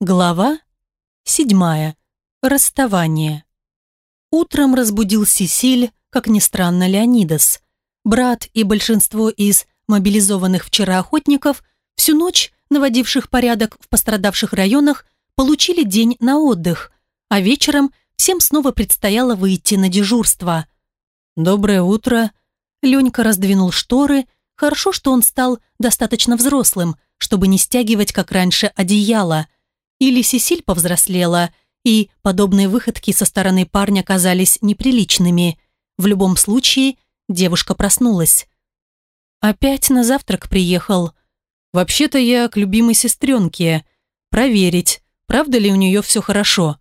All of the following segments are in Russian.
Глава седьмая. Расставание. Утром разбудил Сесиль, как ни странно, Леонидас. Брат и большинство из мобилизованных вчера охотников, всю ночь наводивших порядок в пострадавших районах, получили день на отдых, а вечером всем снова предстояло выйти на дежурство. «Доброе утро!» Ленька раздвинул шторы. Хорошо, что он стал достаточно взрослым, чтобы не стягивать, как раньше, одеяло – или Сесиль повзрослела, и подобные выходки со стороны парня казались неприличными. В любом случае, девушка проснулась. «Опять на завтрак приехал. Вообще-то я к любимой сестренке. Проверить, правда ли у нее все хорошо».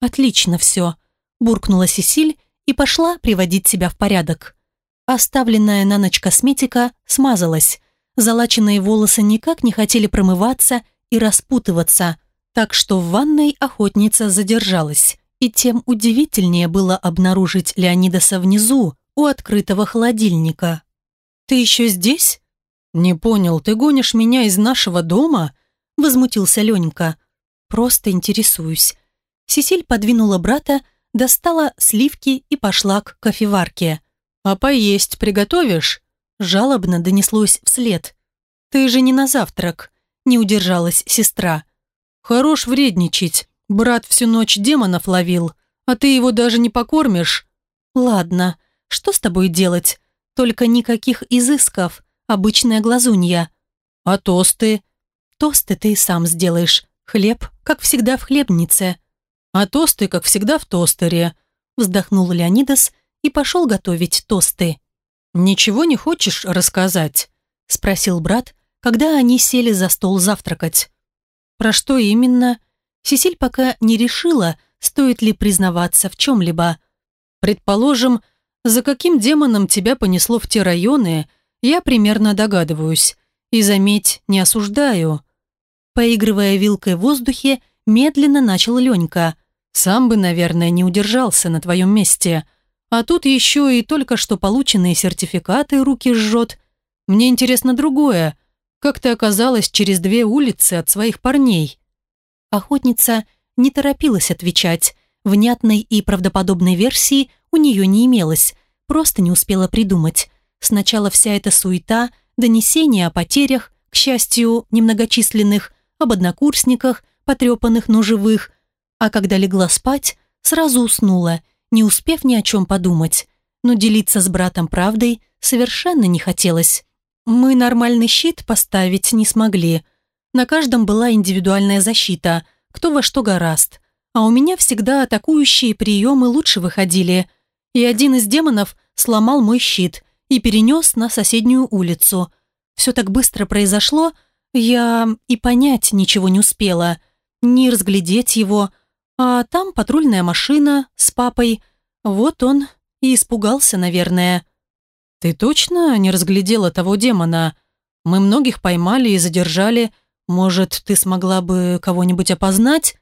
«Отлично все», – буркнула Сесиль и пошла приводить себя в порядок. Оставленная на ночь косметика смазалась. Залаченные волосы никак не хотели промываться и распутываться – так что в ванной охотница задержалась, и тем удивительнее было обнаружить Леонидаса внизу, у открытого холодильника. «Ты еще здесь?» «Не понял, ты гонишь меня из нашего дома?» Возмутился Ленька. «Просто интересуюсь». Сесиль подвинула брата, достала сливки и пошла к кофеварке. «А поесть приготовишь?» Жалобно донеслось вслед. «Ты же не на завтрак», — не удержалась сестра. «Хорош вредничать. Брат всю ночь демонов ловил, а ты его даже не покормишь». «Ладно, что с тобой делать? Только никаких изысков, обычная глазунья». «А тосты?» «Тосты ты и сам сделаешь. Хлеб, как всегда, в хлебнице». «А тосты, как всегда, в тостере», вздохнул Леонидас и пошел готовить тосты. «Ничего не хочешь рассказать?» спросил брат, когда они сели за стол завтракать. Про что именно? Сесиль пока не решила, стоит ли признаваться в чем-либо. Предположим, за каким демоном тебя понесло в те районы, я примерно догадываюсь. И, заметь, не осуждаю. Поигрывая вилкой в воздухе, медленно начал Ленька. Сам бы, наверное, не удержался на твоем месте. А тут еще и только что полученные сертификаты руки жжет. Мне интересно другое. Как ты оказалась через две улицы от своих парней?» Охотница не торопилась отвечать. Внятной и правдоподобной версии у нее не имелось, просто не успела придумать. Сначала вся эта суета, донесения о потерях, к счастью, немногочисленных, об однокурсниках, потрепанных, но живых. А когда легла спать, сразу уснула, не успев ни о чем подумать. Но делиться с братом правдой совершенно не хотелось. Мы нормальный щит поставить не смогли. На каждом была индивидуальная защита, кто во что гораст. А у меня всегда атакующие приемы лучше выходили. И один из демонов сломал мой щит и перенес на соседнюю улицу. Все так быстро произошло, я и понять ничего не успела, не разглядеть его. А там патрульная машина с папой. Вот он и испугался, наверное. «Ты точно не разглядела того демона? Мы многих поймали и задержали. Может, ты смогла бы кого-нибудь опознать?»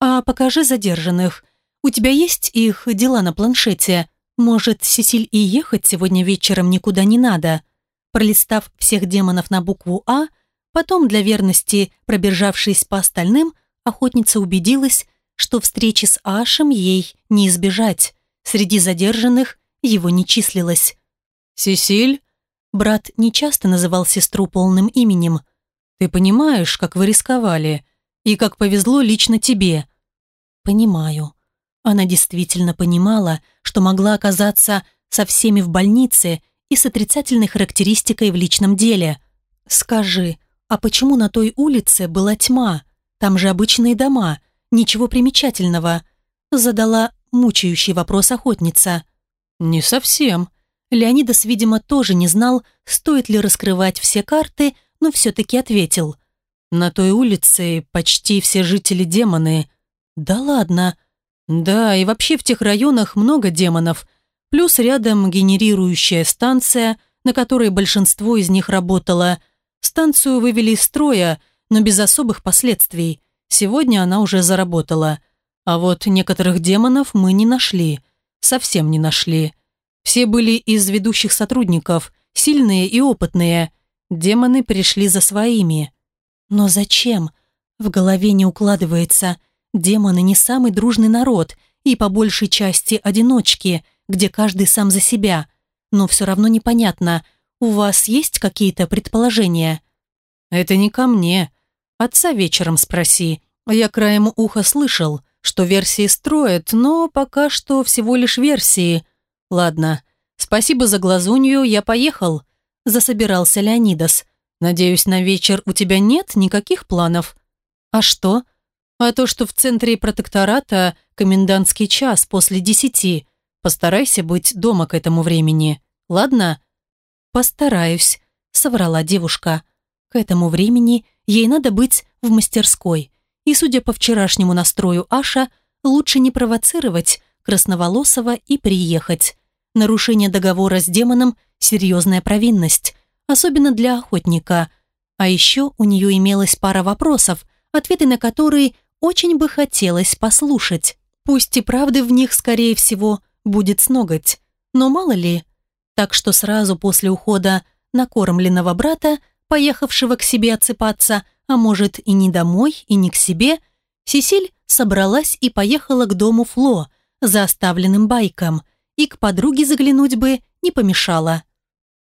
«А покажи задержанных. У тебя есть их дела на планшете? Может, Сесиль и ехать сегодня вечером никуда не надо?» Пролистав всех демонов на букву «А», потом для верности, пробежавшись по остальным, охотница убедилась, что встречи с Ашем ей не избежать. Среди задержанных его не числилось. «Сесиль?» Брат нечасто называл сестру полным именем. «Ты понимаешь, как вы рисковали, и как повезло лично тебе?» «Понимаю». Она действительно понимала, что могла оказаться со всеми в больнице и с отрицательной характеристикой в личном деле. «Скажи, а почему на той улице была тьма? Там же обычные дома, ничего примечательного?» Задала мучающий вопрос охотница. «Не совсем», Леонидас, видимо, тоже не знал, стоит ли раскрывать все карты, но все-таки ответил. «На той улице почти все жители демоны». «Да ладно». «Да, и вообще в тех районах много демонов. Плюс рядом генерирующая станция, на которой большинство из них работало. Станцию вывели из строя, но без особых последствий. Сегодня она уже заработала. А вот некоторых демонов мы не нашли. Совсем не нашли». Все были из ведущих сотрудников, сильные и опытные. Демоны пришли за своими. Но зачем? В голове не укладывается. Демоны не самый дружный народ и по большей части одиночки, где каждый сам за себя. Но все равно непонятно, у вас есть какие-то предположения? Это не ко мне. Отца вечером спроси. Я краем уха слышал, что версии строят, но пока что всего лишь версии. Ладно, спасибо за глазунью, я поехал. Засобирался Леонидас. Надеюсь, на вечер у тебя нет никаких планов? А что? А то, что в центре протектората комендантский час после десяти. Постарайся быть дома к этому времени. Ладно? Постараюсь, соврала девушка. К этому времени ей надо быть в мастерской. И, судя по вчерашнему настрою Аша, лучше не провоцировать Красноволосого и приехать. Нарушение договора с демоном – серьезная провинность, особенно для охотника. А еще у нее имелась пара вопросов, ответы на которые очень бы хотелось послушать. Пусть и правды в них, скорее всего, будет с ноготь. Но мало ли. Так что сразу после ухода накормленного брата, поехавшего к себе отсыпаться, а может и не домой, и не к себе, Сесиль собралась и поехала к дому Фло за оставленным байком, и к подруге заглянуть бы не помешало.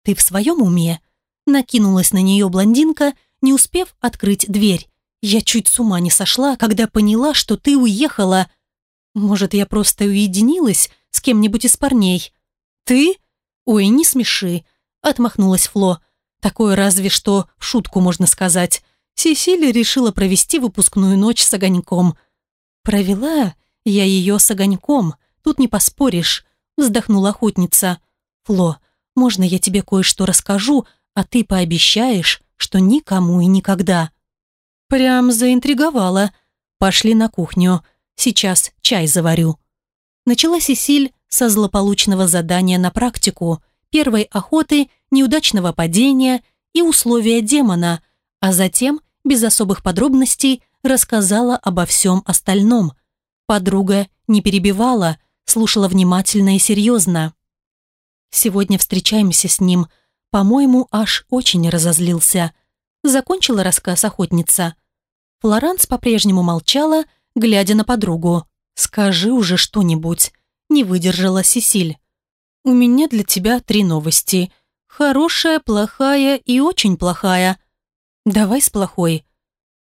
«Ты в своем уме?» Накинулась на нее блондинка, не успев открыть дверь. «Я чуть с ума не сошла, когда поняла, что ты уехала. Может, я просто уединилась с кем-нибудь из парней?» «Ты? Ой, не смеши!» Отмахнулась Фло. «Такое разве что в шутку можно сказать. Сесилия решила провести выпускную ночь с огоньком. Провела я ее с огоньком, тут не поспоришь, вздохнула охотница. Фло, можно я тебе кое-что расскажу, а ты пообещаешь, что никому и никогда?» Прям заинтриговала. Пошли на кухню. Сейчас чай заварю. Начала Сесиль со злополучного задания на практику, первой охоты, неудачного падения и условия демона, а затем без особых подробностей рассказала обо всем остальном. Подруга не перебивала, слушала внимательно и серьезно. «Сегодня встречаемся с ним. По-моему, аж очень разозлился». Закончила рассказ охотница. Флоранс по-прежнему молчала, глядя на подругу. «Скажи уже что-нибудь», — не выдержала Сесиль. «У меня для тебя три новости. Хорошая, плохая и очень плохая», «Давай с плохой».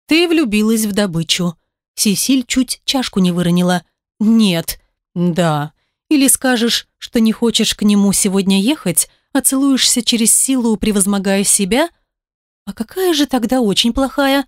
«Ты влюбилась в добычу». Сесиль чуть чашку не выронила. «Нет». «Да». Или скажешь, что не хочешь к нему сегодня ехать, а целуешься через силу, превозмогая себя? А какая же тогда очень плохая?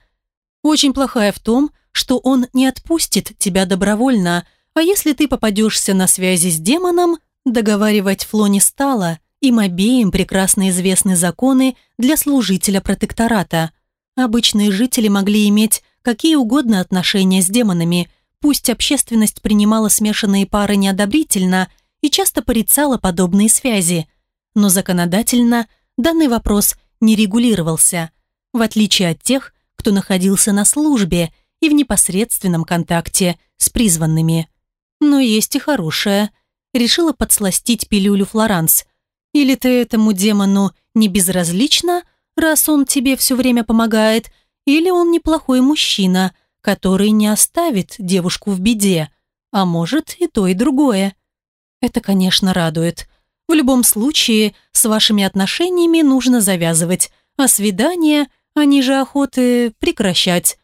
Очень плохая в том, что он не отпустит тебя добровольно, а если ты попадешься на связи с демоном, договаривать Фло не стала, им обеим прекрасно известны законы для служителя протектората. Обычные жители могли иметь какие угодно отношения с демонами, пусть общественность принимала смешанные пары неодобрительно и часто порицала подобные связи. Но законодательно данный вопрос не регулировался, в отличие от тех, кто находился на службе и в непосредственном контакте с призванными. Но есть и хорошее. Решила подсластить пилюлю Флоранс. Или ты этому демону не безразлична, раз он тебе все время помогает, или он неплохой мужчина, который не оставит девушку в беде, а может и то, и другое. Это, конечно, радует. В любом случае, с вашими отношениями нужно завязывать, а свидания, они же охоты, прекращать.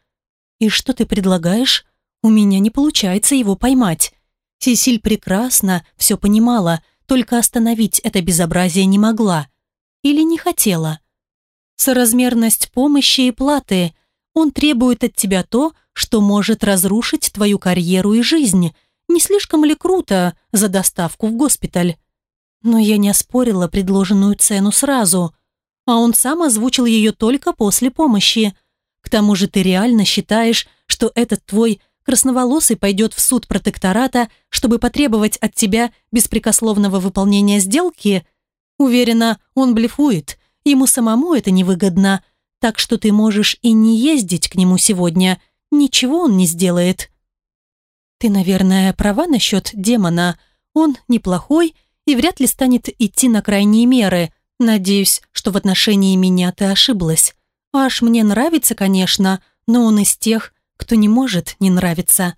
И что ты предлагаешь? У меня не получается его поймать. Сесиль прекрасно все понимала, только остановить это безобразие не могла. Или не хотела соразмерность помощи и платы. Он требует от тебя то, что может разрушить твою карьеру и жизнь. Не слишком ли круто за доставку в госпиталь? Но я не оспорила предложенную цену сразу, а он сам озвучил ее только после помощи. К тому же ты реально считаешь, что этот твой красноволосый пойдет в суд протектората, чтобы потребовать от тебя беспрекословного выполнения сделки? Уверена, он блефует – Ему самому это невыгодно, так что ты можешь и не ездить к нему сегодня. Ничего он не сделает. Ты, наверное, права насчет демона. Он неплохой и вряд ли станет идти на крайние меры. Надеюсь, что в отношении меня ты ошиблась. Аж мне нравится, конечно, но он из тех, кто не может не нравиться.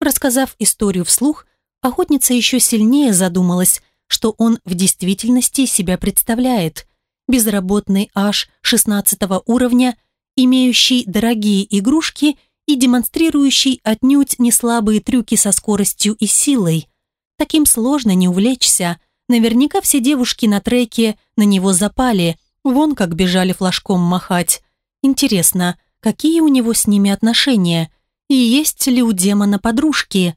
Рассказав историю вслух, охотница еще сильнее задумалась, что он в действительности себя представляет. Безработный аж 16 уровня, имеющий дорогие игрушки и демонстрирующий отнюдь не слабые трюки со скоростью и силой. Таким сложно не увлечься. Наверняка все девушки на треке на него запали, вон как бежали флажком махать. Интересно, какие у него с ними отношения? И есть ли у демона подружки?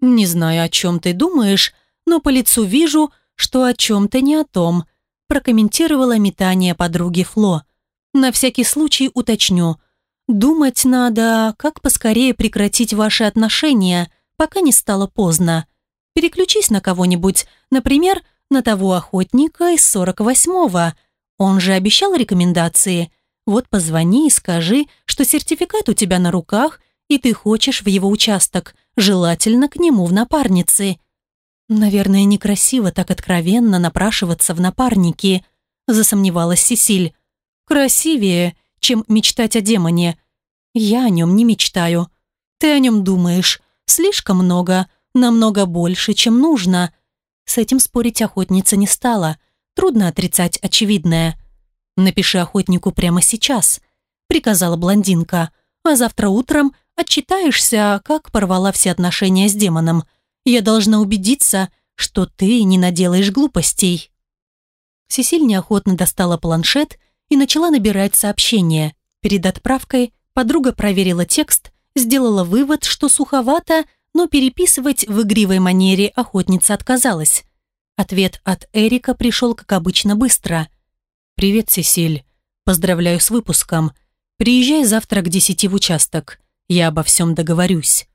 Не знаю, о чем ты думаешь, но по лицу вижу, что о чем-то не о том, прокомментировала метание подруги Фло. На всякий случай уточню. Думать надо, как поскорее прекратить ваши отношения, пока не стало поздно. Переключись на кого-нибудь, например, на того охотника из 48-го. Он же обещал рекомендации. Вот позвони и скажи, что сертификат у тебя на руках, и ты хочешь в его участок, желательно к нему в напарнице. Наверное, некрасиво так откровенно напрашиваться в напарники, засомневалась Сесиль. Красивее, чем мечтать о демоне. Я о нем не мечтаю. Ты о нем думаешь. Слишком много, намного больше, чем нужно. С этим спорить охотница не стала. Трудно отрицать очевидное. «Напиши охотнику прямо сейчас», — приказала блондинка. «А завтра утром отчитаешься, как порвала все отношения с демоном. Я должна убедиться, что ты не наделаешь глупостей». Сесиль неохотно достала планшет и начала набирать сообщение. Перед отправкой подруга проверила текст, сделала вывод, что суховато, но переписывать в игривой манере охотница отказалась. Ответ от Эрика пришел, как обычно, быстро. «Привет, Сесиль. Поздравляю с выпуском. Приезжай завтра к десяти в участок. Я обо всем договорюсь».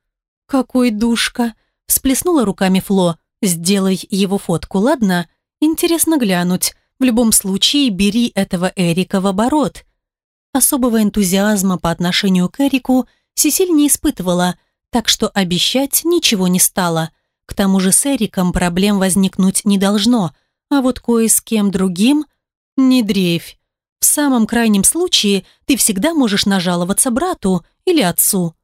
«Какой душка!» – всплеснула руками Фло. «Сделай его фотку, ладно? Интересно глянуть. В любом случае, бери этого Эрика в оборот». Особого энтузиазма по отношению к Эрику Сесиль не испытывала, так что обещать ничего не стало. К тому же с Эриком проблем возникнуть не должно, а вот кое с кем другим – не дрейфь. В самом крайнем случае ты всегда можешь нажаловаться брату или отцу.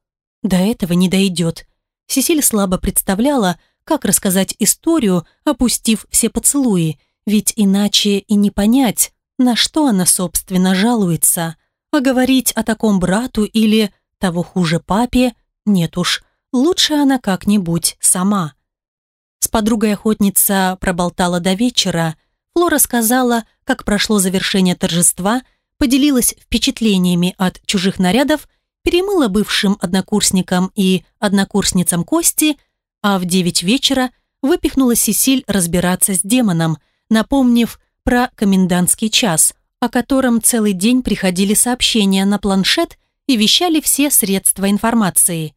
До этого не дойдет. Сесиль слабо представляла, как рассказать историю, опустив все поцелуи, ведь иначе и не понять, на что она, собственно, жалуется. А говорить о таком брату или, того хуже, папе нет уж, лучше она как-нибудь сама. С подругой охотница проболтала до вечера. Флора сказала, как прошло завершение торжества, поделилась впечатлениями от чужих нарядов, перемыла бывшим однокурсникам и однокурсницам кости, а в девять вечера выпихнула Сесиль разбираться с демоном, напомнив про комендантский час, о котором целый день приходили сообщения на планшет и вещали все средства информации.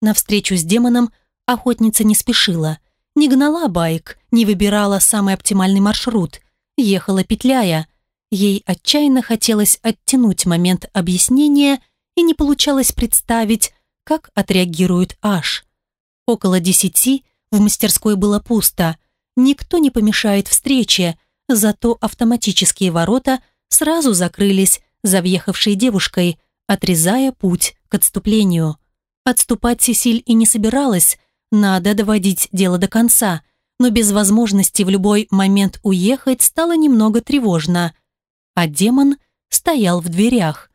На встречу с демоном охотница не спешила, не гнала байк, не выбирала самый оптимальный маршрут, ехала петляя. Ей отчаянно хотелось оттянуть момент объяснения и не получалось представить, как отреагирует Аш. Около десяти в мастерской было пусто, никто не помешает встрече, зато автоматические ворота сразу закрылись за въехавшей девушкой, отрезая путь к отступлению. Отступать Сесиль и не собиралась, надо доводить дело до конца, но без возможности в любой момент уехать стало немного тревожно. А демон стоял в дверях,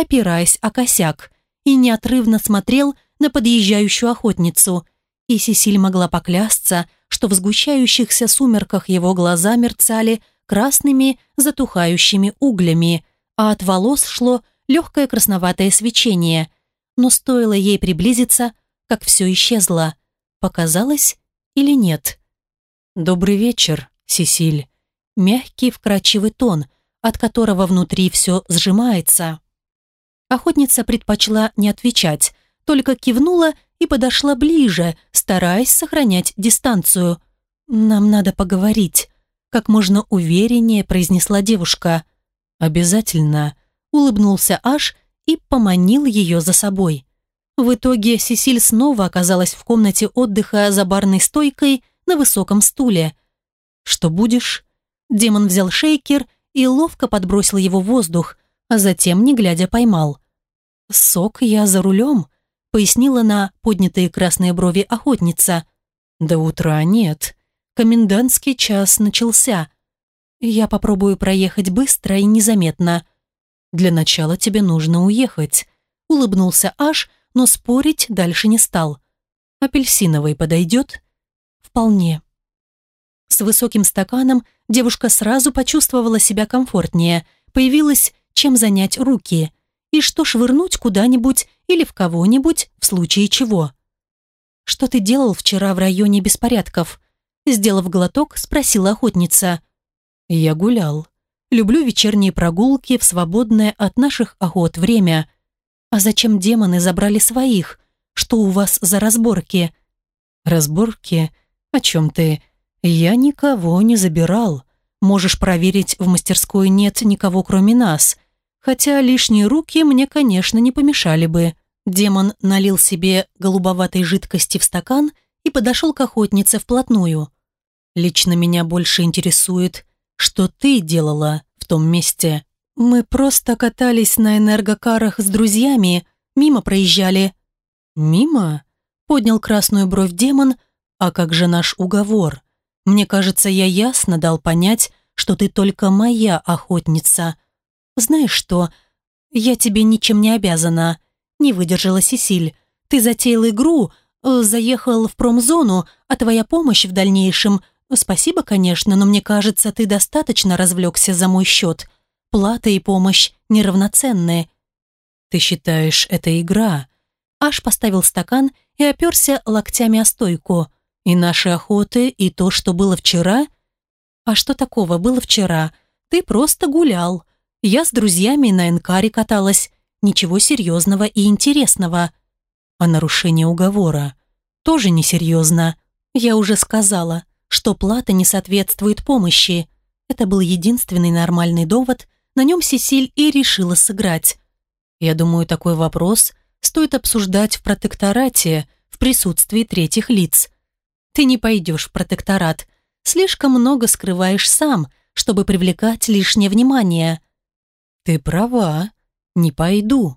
опираясь о косяк, и неотрывно смотрел на подъезжающую охотницу, и Сесиль могла поклясться, что в сгущающихся сумерках его глаза мерцали красными затухающими углями, а от волос шло легкое красноватое свечение, но стоило ей приблизиться, как все исчезло. Показалось или нет? «Добрый вечер, Сесиль». Мягкий, вкрадчивый тон, от которого внутри все сжимается. Охотница предпочла не отвечать, только кивнула и подошла ближе, стараясь сохранять дистанцию. «Нам надо поговорить», — как можно увереннее произнесла девушка. «Обязательно», улыбнулся Аш и поманил ее за собой. В итоге Сесиль снова оказалась в комнате отдыха за барной стойкой на высоком стуле. «Что будешь?» Демон взял шейкер и ловко подбросил его в воздух, а затем, не глядя, поймал. «Сок я за рулем», пояснила на поднятые красные брови охотница. «До утра нет. Комендантский час начался. Я попробую проехать быстро и незаметно. Для начала тебе нужно уехать», — улыбнулся Аш, но спорить дальше не стал. «Апельсиновый подойдет?» «Вполне». С высоким стаканом девушка сразу почувствовала себя комфортнее, появилось чем занять руки и что швырнуть куда-нибудь или в кого-нибудь в случае чего. «Что ты делал вчера в районе беспорядков?» Сделав глоток, спросила охотница. «Я гулял. Люблю вечерние прогулки в свободное от наших охот время. А зачем демоны забрали своих? Что у вас за разборки?» «Разборки? О чем ты? Я никого не забирал. Можешь проверить, в мастерской нет никого кроме нас. Хотя лишние руки мне, конечно, не помешали бы». Демон налил себе голубоватой жидкости в стакан и подошел к охотнице вплотную. «Лично меня больше интересует, что ты делала в том месте. Мы просто катались на энергокарах с друзьями, мимо проезжали». «Мимо?» — поднял красную бровь демон. «А как же наш уговор? Мне кажется, я ясно дал понять, что ты только моя охотница. Знаешь что, я тебе ничем не обязана». Не выдержала Сесиль. «Ты затеял игру, э, заехал в промзону, а твоя помощь в дальнейшем... Спасибо, конечно, но мне кажется, ты достаточно развлекся за мой счет. Плата и помощь неравноценные». «Ты считаешь, это игра?» Аш поставил стакан и оперся локтями о стойку. «И наши охоты, и то, что было вчера?» «А что такого было вчера? Ты просто гулял. Я с друзьями на Энкаре каталась. Ничего серьезного и интересного. А нарушение уговора тоже несерьезно. Я уже сказала, что плата не соответствует помощи. Это был единственный нормальный довод, на нем Сесиль и решила сыграть. Я думаю, такой вопрос стоит обсуждать в протекторате в присутствии третьих лиц. Ты не пойдешь в протекторат. Слишком много скрываешь сам, чтобы привлекать лишнее внимание. Ты права, «Не пойду».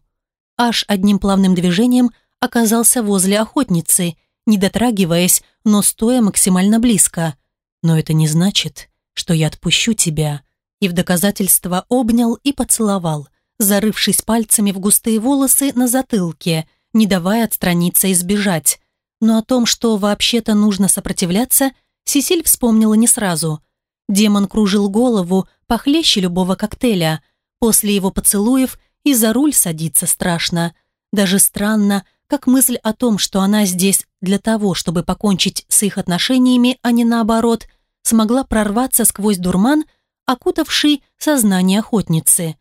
Аж одним плавным движением оказался возле охотницы, не дотрагиваясь, но стоя максимально близко. «Но это не значит, что я отпущу тебя». И в доказательство обнял и поцеловал, зарывшись пальцами в густые волосы на затылке, не давая отстраниться и сбежать. Но о том, что вообще-то нужно сопротивляться, Сесиль вспомнила не сразу. Демон кружил голову похлеще любого коктейля. После его поцелуев и за руль садиться страшно. Даже странно, как мысль о том, что она здесь для того, чтобы покончить с их отношениями, а не наоборот, смогла прорваться сквозь дурман, окутавший сознание охотницы.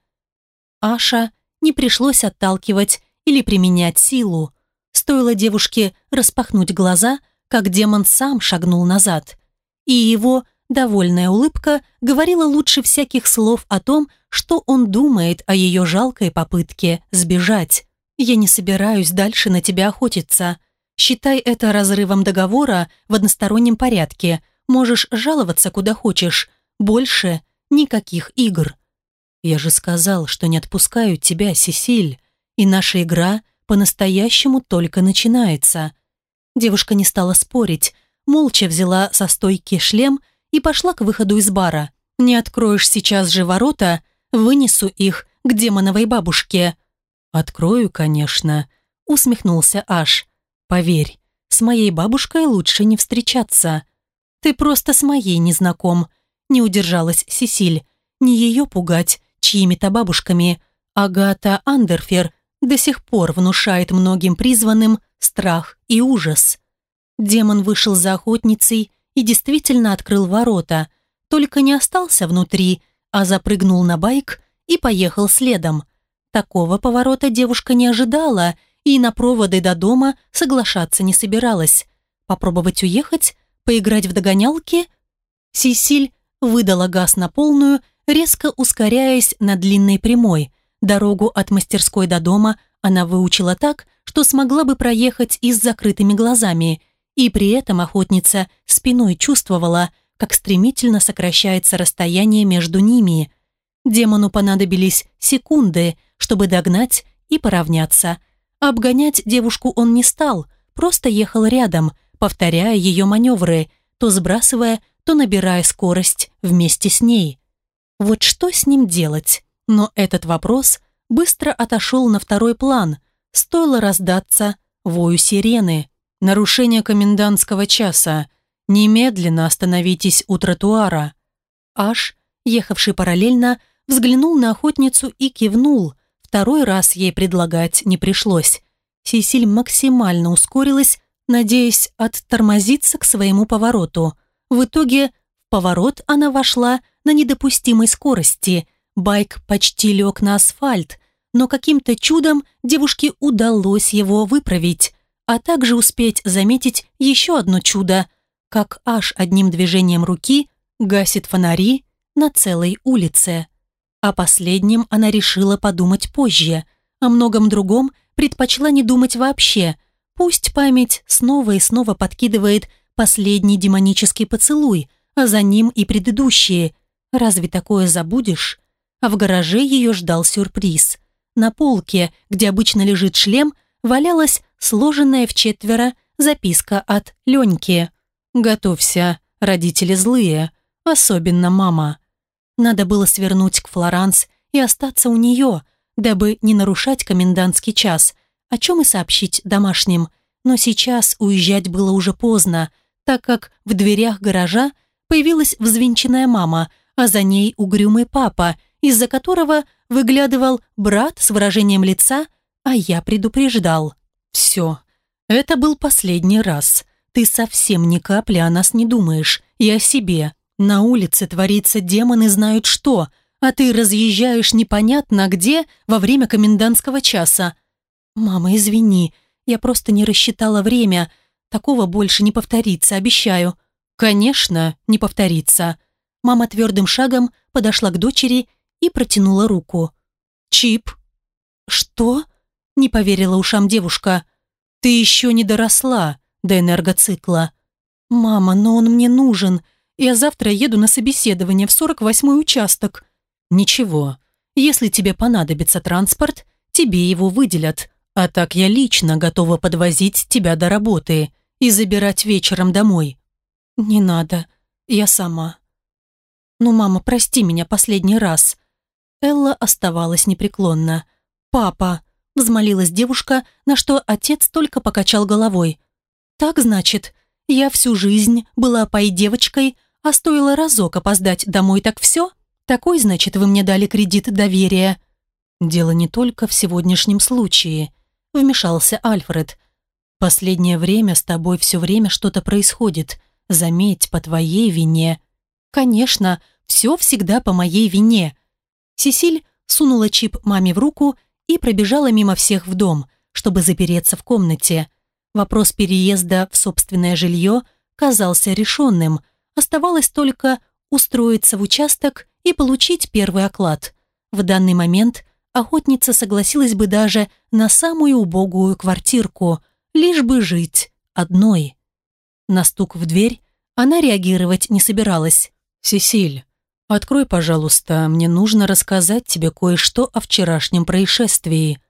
Аша не пришлось отталкивать или применять силу. Стоило девушке распахнуть глаза, как демон сам шагнул назад. И его довольная улыбка говорила лучше всяких слов о том, что он думает о ее жалкой попытке сбежать. «Я не собираюсь дальше на тебя охотиться. Считай это разрывом договора в одностороннем порядке. Можешь жаловаться куда хочешь. Больше никаких игр». «Я же сказал, что не отпускаю тебя, Сесиль, и наша игра по-настоящему только начинается». Девушка не стала спорить, молча взяла со стойки шлем и пошла к выходу из бара. «Не откроешь сейчас же ворота, Вынесу их к демоновой бабушке». «Открою, конечно», — усмехнулся Аш. «Поверь, с моей бабушкой лучше не встречаться. Ты просто с моей не знаком», — не удержалась Сесиль. «Не ее пугать чьими-то бабушками. Агата Андерфер до сих пор внушает многим призванным страх и ужас». Демон вышел за охотницей и действительно открыл ворота, только не остался внутри, а запрыгнул на байк и поехал следом. Такого поворота девушка не ожидала и на проводы до дома соглашаться не собиралась. Попробовать уехать, поиграть в догонялки? Сисиль выдала газ на полную, резко ускоряясь на длинной прямой. Дорогу от мастерской до дома она выучила так, что смогла бы проехать и с закрытыми глазами, и при этом охотница спиной чувствовала – как стремительно сокращается расстояние между ними. Демону понадобились секунды, чтобы догнать и поравняться. Обгонять девушку он не стал, просто ехал рядом, повторяя ее маневры, то сбрасывая, то набирая скорость вместе с ней. Вот что с ним делать? Но этот вопрос быстро отошел на второй план. Стоило раздаться вою сирены. Нарушение комендантского часа. Немедленно остановитесь у тротуара. Аш, ехавший параллельно, взглянул на охотницу и кивнул. Второй раз ей предлагать не пришлось. Сесиль максимально ускорилась, надеясь оттормозиться к своему повороту. В итоге в поворот она вошла на недопустимой скорости. Байк почти лег на асфальт, но каким-то чудом девушке удалось его выправить, а также успеть заметить еще одно чудо, как аж одним движением руки гасит фонари на целой улице. О последнем она решила подумать позже, о многом другом предпочла не думать вообще. Пусть память снова и снова подкидывает последний демонический поцелуй, а за ним и предыдущие. Разве такое забудешь? А в гараже ее ждал сюрприз. На полке, где обычно лежит шлем, валялась сложенная в четверо записка от Леньки. «Готовься, родители злые, особенно мама». Надо было свернуть к Флоранс и остаться у нее, дабы не нарушать комендантский час, о чем и сообщить домашним. Но сейчас уезжать было уже поздно, так как в дверях гаража появилась взвинченная мама, а за ней угрюмый папа, из-за которого выглядывал брат с выражением лица, а я предупреждал. «Все, это был последний раз. Ты совсем ни капли о нас не думаешь и о себе. На улице творится демоны знают что, а ты разъезжаешь непонятно где во время комендантского часа. Мама, извини, я просто не рассчитала время. Такого больше не повторится, обещаю. Конечно, не повторится. Мама твердым шагом подошла к дочери и протянула руку. «Чип». «Что?» – не поверила ушам девушка. «Ты еще не доросла до энергоцикла». «Мама, но он мне нужен. Я завтра еду на собеседование в 48-й участок». «Ничего. Если тебе понадобится транспорт, тебе его выделят. А так я лично готова подвозить тебя до работы и забирать вечером домой». «Не надо. Я сама». «Ну, мама, прости меня последний раз. Элла оставалась непреклонна. «Папа!» – взмолилась девушка, на что отец только покачал головой. «Так, значит, я всю жизнь была пой-девочкой, а стоило разок опоздать домой, так все? Такой, значит, вы мне дали кредит доверия?» «Дело не только в сегодняшнем случае», – вмешался Альфред. «Последнее время с тобой все время что-то происходит. Заметь, по твоей вине». «Конечно, все всегда по моей вине», Сесиль сунула чип маме в руку и пробежала мимо всех в дом, чтобы запереться в комнате. Вопрос переезда в собственное жилье казался решенным. Оставалось только устроиться в участок и получить первый оклад. В данный момент охотница согласилась бы даже на самую убогую квартирку, лишь бы жить одной. На стук в дверь она реагировать не собиралась. «Сесиль, «Открой, пожалуйста, мне нужно рассказать тебе кое-что о вчерашнем происшествии».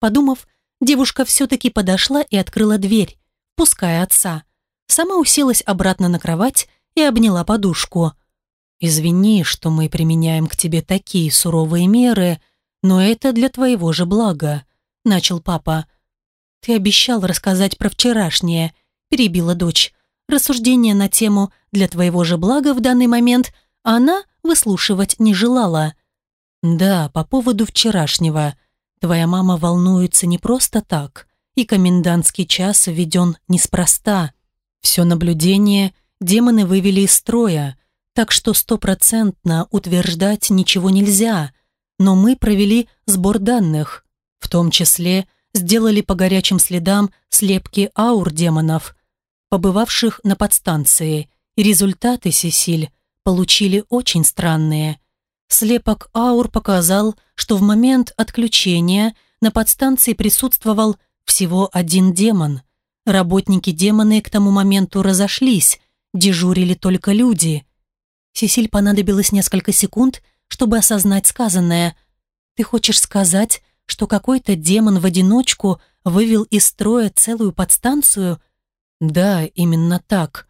Подумав, девушка все-таки подошла и открыла дверь, пуская отца. Сама уселась обратно на кровать и обняла подушку. «Извини, что мы применяем к тебе такие суровые меры, но это для твоего же блага», — начал папа. «Ты обещал рассказать про вчерашнее», — перебила дочь. «Рассуждение на тему «для твоего же блага» в данный момент она выслушивать не желала. «Да, по поводу вчерашнего. Твоя мама волнуется не просто так, и комендантский час введен неспроста. Все наблюдение демоны вывели из строя, так что стопроцентно утверждать ничего нельзя, но мы провели сбор данных, в том числе сделали по горячим следам слепки аур демонов, побывавших на подстанции, и результаты, Сесиль, получили очень странные. Слепок аур показал, что в момент отключения на подстанции присутствовал всего один демон. Работники-демоны к тому моменту разошлись, дежурили только люди. Сесиль понадобилось несколько секунд, чтобы осознать сказанное. «Ты хочешь сказать, что какой-то демон в одиночку вывел из строя целую подстанцию? Да, именно так.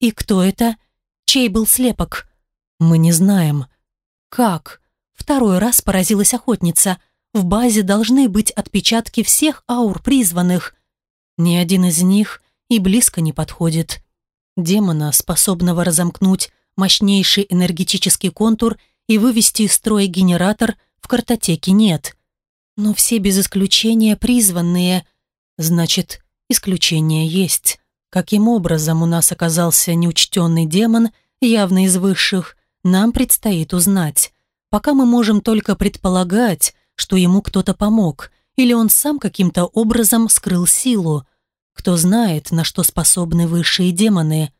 И кто это? Чей был слепок? Мы не знаем. Как? Второй раз поразилась охотница. В базе должны быть отпечатки всех аур призванных. Ни один из них и близко не подходит. Демона, способного разомкнуть мощнейший энергетический контур и вывести из строя генератор, в картотеке нет. Но все без исключения призванные. Значит, исключение есть. Каким образом у нас оказался неучтенный демон, явно из высших, нам предстоит узнать. Пока мы можем только предполагать, что ему кто-то помог, или он сам каким-то образом скрыл силу. Кто знает, на что способны высшие демоны.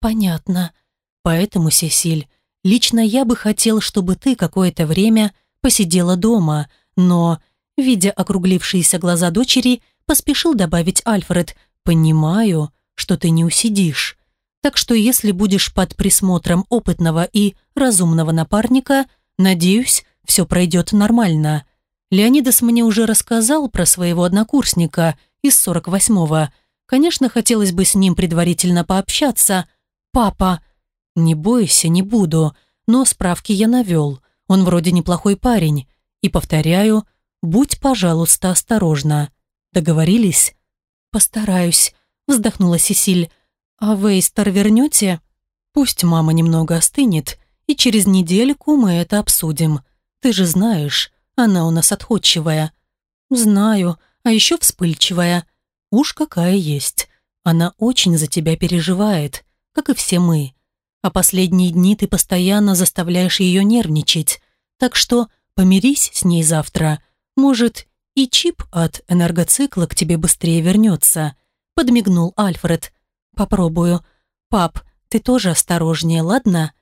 Понятно. Поэтому, Сесиль, лично я бы хотел, чтобы ты какое-то время посидела дома, но, видя округлившиеся глаза дочери, поспешил добавить Альфред, «Понимаю, что ты не усидишь. Так что если будешь под присмотром опытного и разумного напарника, надеюсь, все пройдет нормально. Леонидас мне уже рассказал про своего однокурсника из 48-го. Конечно, хотелось бы с ним предварительно пообщаться. Папа, не бойся, не буду, но справки я навел. Он вроде неплохой парень. И повторяю, будь, пожалуйста, осторожна. Договорились? Постараюсь, вздохнула Сесиль. А Вейстер вернете? Пусть мама немного остынет, и через недельку мы это обсудим. Ты же знаешь, она у нас отходчивая. Знаю, а еще вспыльчивая. Уж какая есть. Она очень за тебя переживает, как и все мы. А последние дни ты постоянно заставляешь ее нервничать. Так что помирись с ней завтра. Может, и чип от энергоцикла к тебе быстрее вернется. Подмигнул Альфред. Попробую. Пап, ты тоже осторожнее, ладно?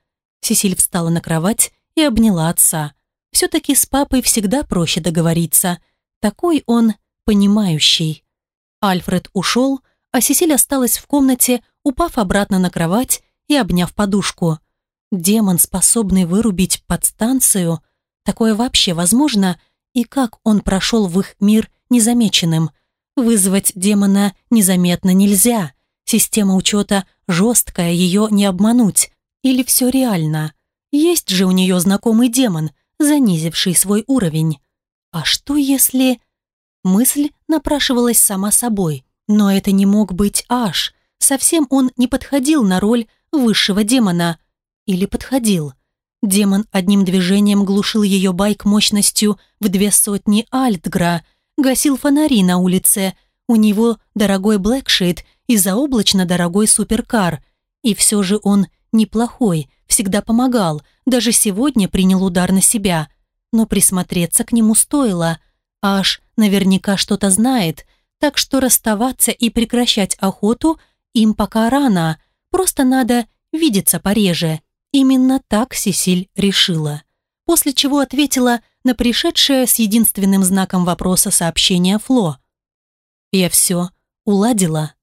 Сесиль встала на кровать и обняла отца. Все-таки с папой всегда проще договориться. Такой он понимающий. Альфред ушел, а Сесиль осталась в комнате, упав обратно на кровать и обняв подушку. Демон, способный вырубить подстанцию, такое вообще возможно, и как он прошел в их мир незамеченным. Вызвать демона незаметно нельзя. Система учета жесткая, ее не обмануть. Или все реально? Есть же у нее знакомый демон, занизивший свой уровень. А что если... Мысль напрашивалась сама собой, но это не мог быть Аш. Совсем он не подходил на роль высшего демона. Или подходил. Демон одним движением глушил ее байк мощностью в две сотни альтгра, гасил фонари на улице. У него дорогой блэкшейд и заоблачно дорогой суперкар. И все же он неплохой, всегда помогал, даже сегодня принял удар на себя. Но присмотреться к нему стоило. Аж наверняка что-то знает, так что расставаться и прекращать охоту им пока рано, просто надо видеться пореже. Именно так Сесиль решила. После чего ответила на пришедшее с единственным знаком вопроса сообщение Фло. «Я все уладила».